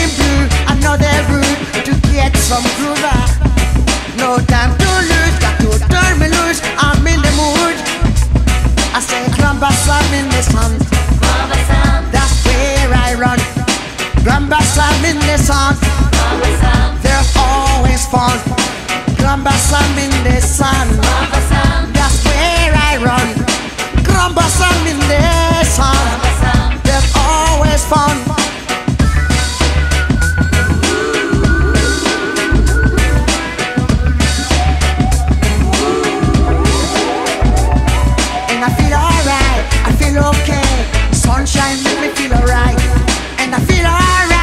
feeling blue, another route to get some groove. No time to lose, got to turn me loose. I'm in the mood. I say, Grandpa's I'm in the sun. That's where I run. Grandpa's I'm in the sun. There's always fun. Grandpa's I'm in the sun. That's where I run. I feel okay. Sunshine make me feel alright. And I feel alright,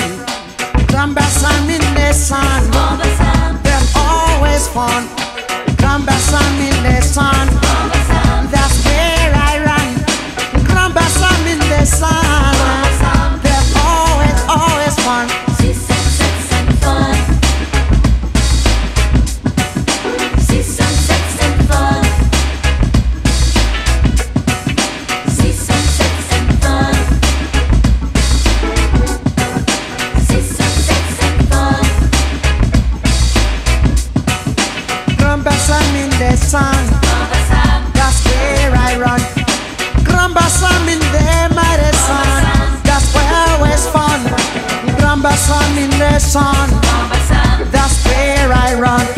where I run. Grandpa's I'm in the sun. There's always fun. Grandpa's lesson. That's where I run.